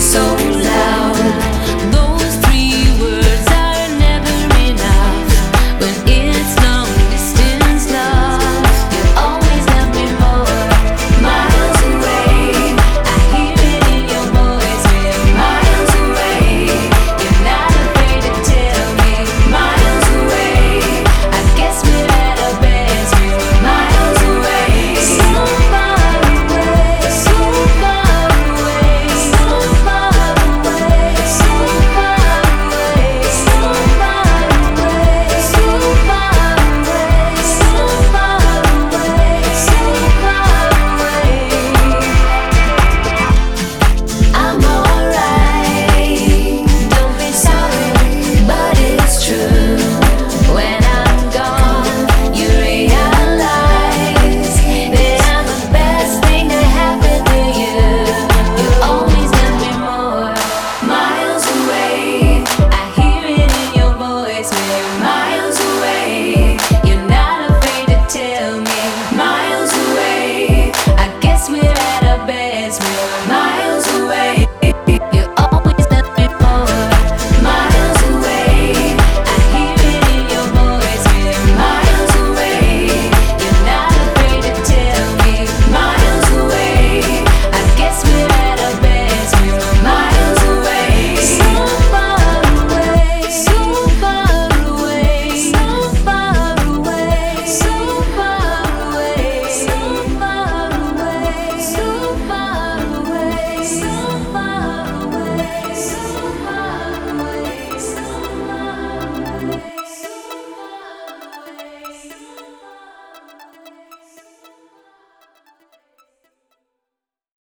so loud.